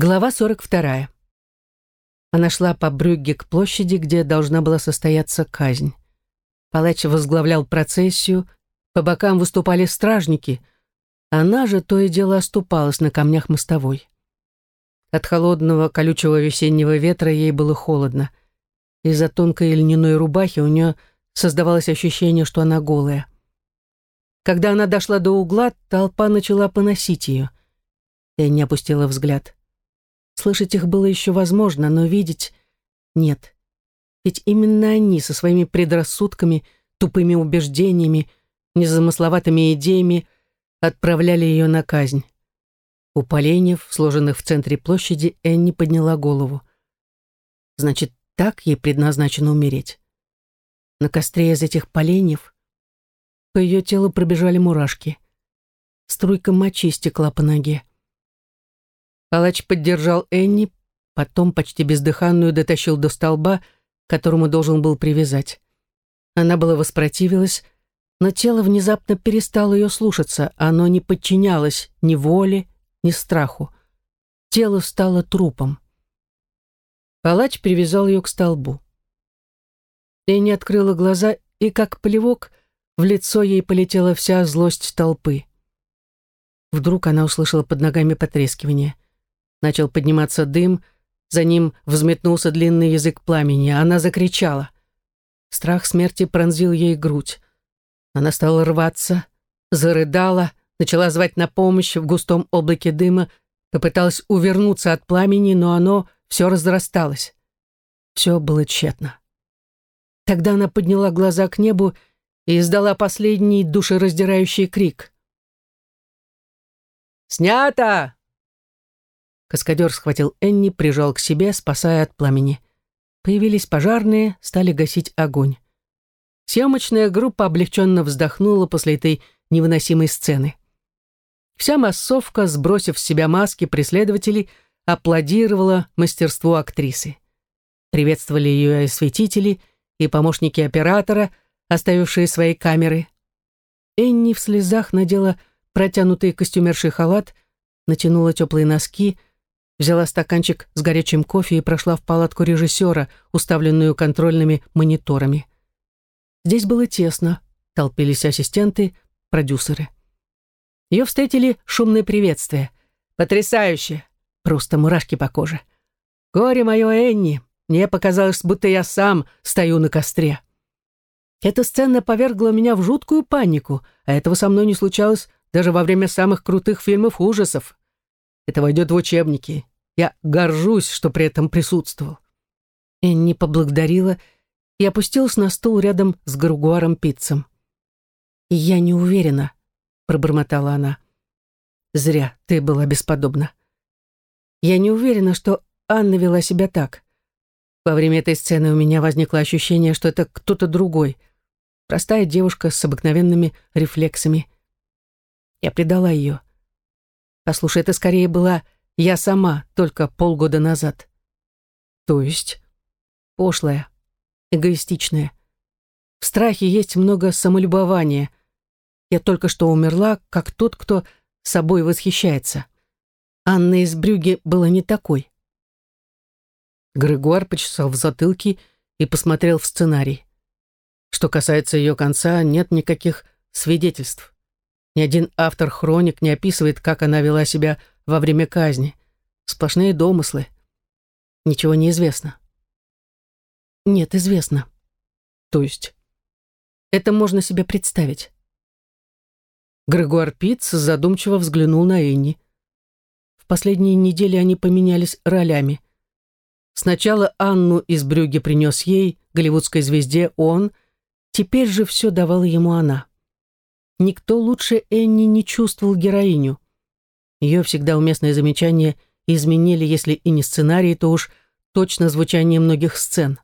Глава 42. Она шла по Брюгге к площади, где должна была состояться казнь. Палач возглавлял процессию, по бокам выступали стражники. Она же то и дело оступалась на камнях мостовой. От холодного, колючего весеннего ветра ей было холодно. Из-за тонкой льняной рубахи у нее создавалось ощущение, что она голая. Когда она дошла до угла, толпа начала поносить ее. Не опустила взгляд. Слышать их было еще возможно, но видеть — нет. Ведь именно они со своими предрассудками, тупыми убеждениями, незамысловатыми идеями отправляли ее на казнь. У поленьев, сложенных в центре площади, Энни подняла голову. Значит, так ей предназначено умереть. На костре из этих поленьев по ее телу пробежали мурашки. Струйка мочи стекла по ноге. Палач поддержал Энни, потом почти бездыханную дотащил до столба, к которому должен был привязать. Она была воспротивилась, но тело внезапно перестало ее слушаться, оно не подчинялось ни воле, ни страху. Тело стало трупом. Палач привязал ее к столбу. Энни открыла глаза, и, как плевок, в лицо ей полетела вся злость толпы. Вдруг она услышала под ногами потрескивание — Начал подниматься дым, за ним взметнулся длинный язык пламени. Она закричала. Страх смерти пронзил ей грудь. Она стала рваться, зарыдала, начала звать на помощь в густом облаке дыма, попыталась увернуться от пламени, но оно все разрасталось. Все было тщетно. Тогда она подняла глаза к небу и издала последний душераздирающий крик. «Снято! Каскадер схватил Энни, прижал к себе, спасая от пламени. Появились пожарные, стали гасить огонь. Съемочная группа облегченно вздохнула после этой невыносимой сцены. Вся массовка, сбросив с себя маски преследователей, аплодировала мастерству актрисы. Приветствовали ее осветители, и помощники оператора, оставившие свои камеры. Энни в слезах надела протянутый костюмерший халат, натянула теплые носки, взяла стаканчик с горячим кофе и прошла в палатку режиссера, уставленную контрольными мониторами. Здесь было тесно, толпились ассистенты, продюсеры. Ее встретили шумные приветствия. «Потрясающе! Просто мурашки по коже. Горе мое, Энни! Мне показалось, будто я сам стою на костре». Эта сцена повергла меня в жуткую панику, а этого со мной не случалось даже во время самых крутых фильмов ужасов. Это войдет в учебники. Я горжусь, что при этом присутствовал». Энни поблагодарила и опустилась на стул рядом с Гаругуаром Пиццем. «Я не уверена», — пробормотала она. «Зря ты была бесподобна. Я не уверена, что Анна вела себя так. Во время этой сцены у меня возникло ощущение, что это кто-то другой. Простая девушка с обыкновенными рефлексами. Я предала ее. Послушай, это скорее была я сама, только полгода назад. То есть? Пошлая, эгоистичная. В страхе есть много самолюбования. Я только что умерла, как тот, кто собой восхищается. Анна из Брюги была не такой. Грегуар почесал в затылке и посмотрел в сценарий. Что касается ее конца, нет никаких свидетельств. Ни один автор хроник не описывает, как она вела себя во время казни. Сплошные домыслы. Ничего не известно. Нет, известно. То есть? Это можно себе представить. Грегуар Питц задумчиво взглянул на Энни. В последние недели они поменялись ролями. Сначала Анну из Брюги принес ей, голливудской звезде, он, теперь же все давала ему она. Никто лучше Энни не чувствовал героиню. Ее всегда уместное замечание изменили, если и не сценарий, то уж точно звучание многих сцен.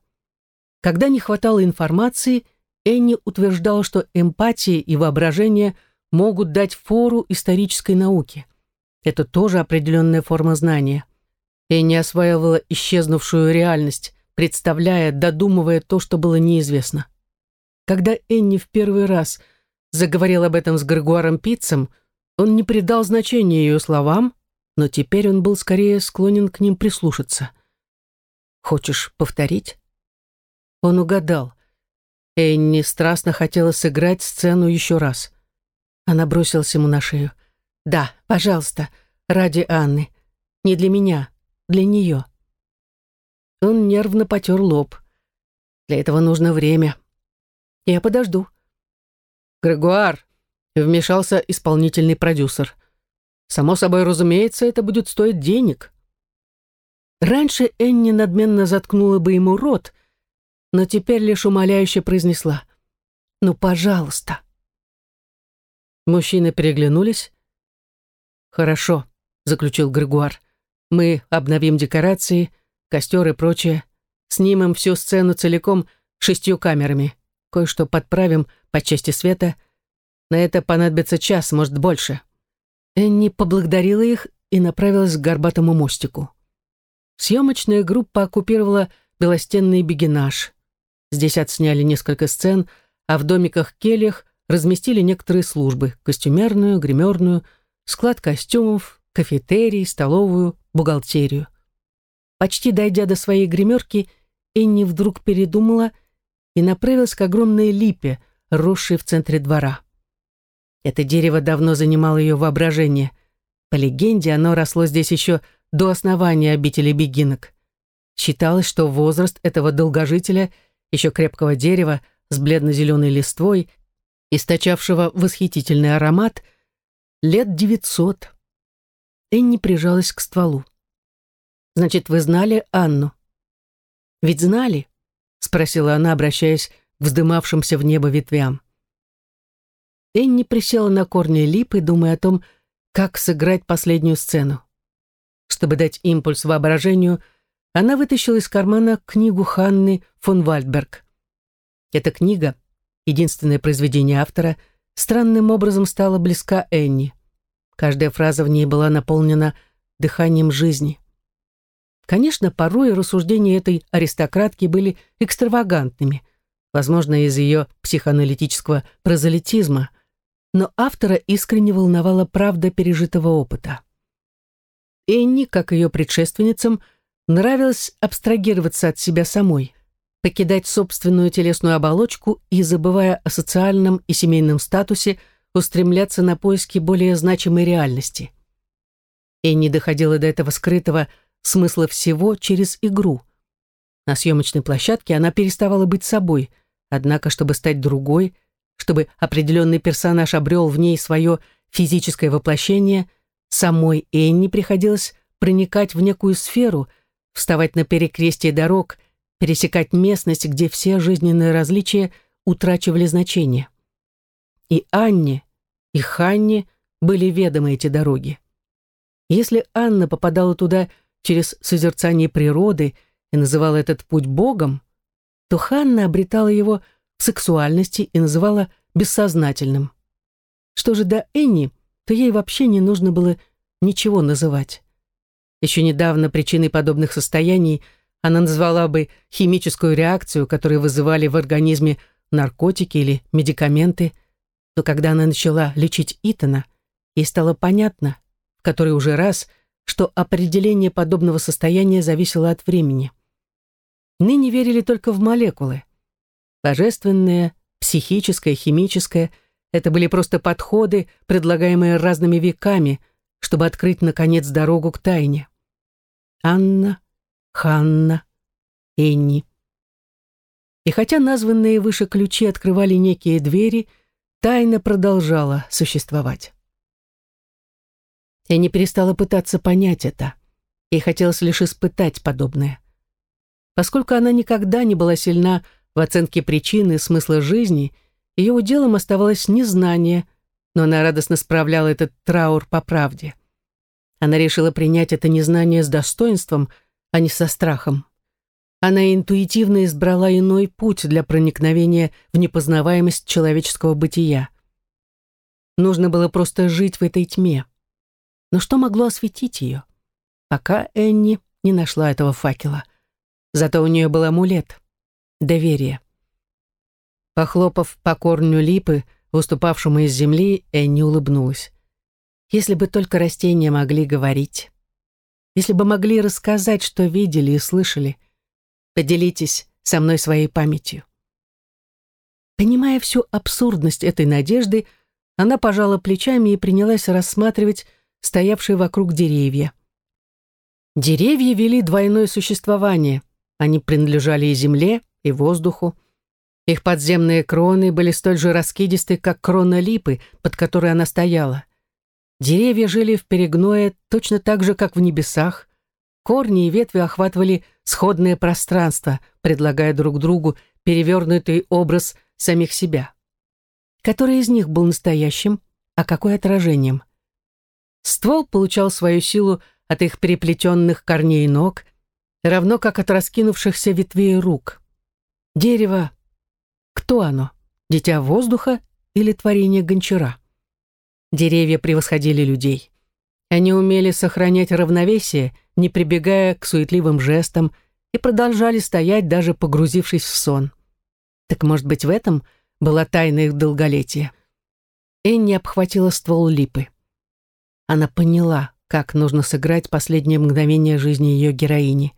Когда не хватало информации, Энни утверждала, что эмпатия и воображение могут дать фору исторической науке. Это тоже определенная форма знания. Энни осваивала исчезнувшую реальность, представляя, додумывая то, что было неизвестно. Когда Энни в первый раз – заговорил об этом с Грегуаром Питцем, он не придал значения ее словам, но теперь он был скорее склонен к ним прислушаться. «Хочешь повторить?» Он угадал. Энни страстно хотела сыграть сцену еще раз. Она бросилась ему на шею. «Да, пожалуйста, ради Анны. Не для меня, для нее». Он нервно потер лоб. «Для этого нужно время. Я подожду». «Грегуар!» — вмешался исполнительный продюсер. «Само собой, разумеется, это будет стоить денег». Раньше Энни надменно заткнула бы ему рот, но теперь лишь умоляюще произнесла «Ну, пожалуйста». Мужчины переглянулись. «Хорошо», — заключил Грегуар. «Мы обновим декорации, костер и прочее, снимем всю сцену целиком шестью камерами, кое-что подправим по части света. На это понадобится час, может, больше». Энни поблагодарила их и направилась к горбатому мостику. Съемочная группа оккупировала белостенный бегинаж. Здесь отсняли несколько сцен, а в домиках-кельях разместили некоторые службы – костюмерную, гримерную, склад костюмов, кафетерий, столовую, бухгалтерию. Почти дойдя до своей гримерки, Энни вдруг передумала и направилась к огромной липе, росшей в центре двора. Это дерево давно занимало ее воображение. По легенде, оно росло здесь еще до основания обители бегинок. Считалось, что возраст этого долгожителя, еще крепкого дерева с бледно-зеленой листвой – источавшего восхитительный аромат, лет девятьсот. Энни прижалась к стволу. «Значит, вы знали Анну?» «Ведь знали?» — спросила она, обращаясь к вздымавшимся в небо ветвям. Энни присела на корни липы, думая о том, как сыграть последнюю сцену. Чтобы дать импульс воображению, она вытащила из кармана книгу Ханны фон Вальдберг. Эта книга единственное произведение автора, странным образом стала близка Энни. Каждая фраза в ней была наполнена дыханием жизни. Конечно, порой рассуждения этой аристократки были экстравагантными, возможно, из ее психоаналитического прозелитизма, но автора искренне волновала правда пережитого опыта. Энни, как ее предшественницам, нравилось абстрагироваться от себя самой, покидать собственную телесную оболочку и, забывая о социальном и семейном статусе, устремляться на поиски более значимой реальности. Энни доходила до этого скрытого смысла всего через игру. На съемочной площадке она переставала быть собой, однако, чтобы стать другой, чтобы определенный персонаж обрел в ней свое физическое воплощение, самой Энни приходилось проникать в некую сферу, вставать на перекрестие дорог – пересекать местность, где все жизненные различия утрачивали значение. И Анне, и Ханне были ведомы эти дороги. Если Анна попадала туда через созерцание природы и называла этот путь Богом, то Ханна обретала его сексуальности и называла бессознательным. Что же до Энни, то ей вообще не нужно было ничего называть. Еще недавно причиной подобных состояний – она назвала бы химическую реакцию, которую вызывали в организме наркотики или медикаменты, но когда она начала лечить Итана, ей стало понятно, в который уже раз, что определение подобного состояния зависело от времени. Ныне верили только в молекулы. Божественное, психическое, химическое — это были просто подходы, предлагаемые разными веками, чтобы открыть, наконец, дорогу к тайне. Анна Ханна, Энни. И хотя названные выше ключи открывали некие двери, тайна продолжала существовать. Я не перестала пытаться понять это. Ей хотелось лишь испытать подобное. Поскольку она никогда не была сильна в оценке причины смысла жизни, ее уделом оставалось незнание, но она радостно справляла этот траур по правде. Она решила принять это незнание с достоинством – а не со страхом. Она интуитивно избрала иной путь для проникновения в непознаваемость человеческого бытия. Нужно было просто жить в этой тьме. Но что могло осветить ее? Пока Энни не нашла этого факела. Зато у нее был амулет — доверие. Похлопав по корню липы, выступавшему из земли, Энни улыбнулась. Если бы только растения могли говорить. Если бы могли рассказать, что видели и слышали. Поделитесь со мной своей памятью. Понимая всю абсурдность этой надежды, она пожала плечами и принялась рассматривать стоявшие вокруг деревья. Деревья вели двойное существование. Они принадлежали и земле, и воздуху. Их подземные кроны были столь же раскидисты, как крона липы, под которой она стояла. Деревья жили в перегное точно так же, как в небесах. Корни и ветви охватывали сходное пространство, предлагая друг другу перевернутый образ самих себя. Который из них был настоящим, а какой отражением? Ствол получал свою силу от их переплетенных корней ног, равно как от раскинувшихся ветвей рук. Дерево. Кто оно? Дитя воздуха или творение гончара? Деревья превосходили людей. Они умели сохранять равновесие, не прибегая к суетливым жестам, и продолжали стоять, даже погрузившись в сон. Так, может быть, в этом была тайна их долголетия? Энни обхватила ствол липы. Она поняла, как нужно сыграть последнее мгновение жизни ее героини.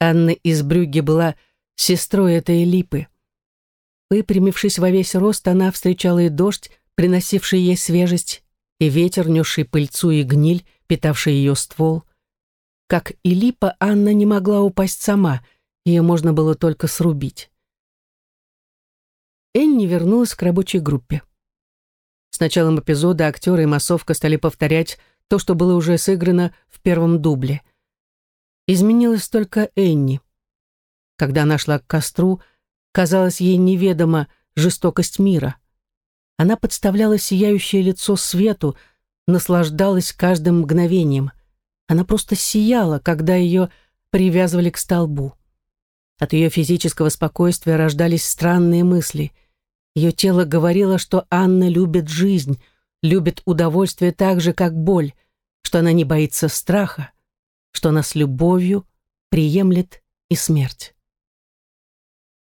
Анна из Брюгге была сестрой этой липы. Выпрямившись во весь рост, она встречала и дождь, приносивший ей свежесть, и ветер, несший пыльцу и гниль, питавший ее ствол. Как и липа, Анна не могла упасть сама, ее можно было только срубить. Энни вернулась к рабочей группе. С началом эпизода актеры и массовка стали повторять то, что было уже сыграно в первом дубле. Изменилась только Энни. Когда она шла к костру, казалось ей неведома жестокость мира. Она подставляла сияющее лицо свету, наслаждалась каждым мгновением. Она просто сияла, когда ее привязывали к столбу. От ее физического спокойствия рождались странные мысли. Ее тело говорило, что Анна любит жизнь, любит удовольствие так же, как боль, что она не боится страха, что она с любовью приемлет и смерть.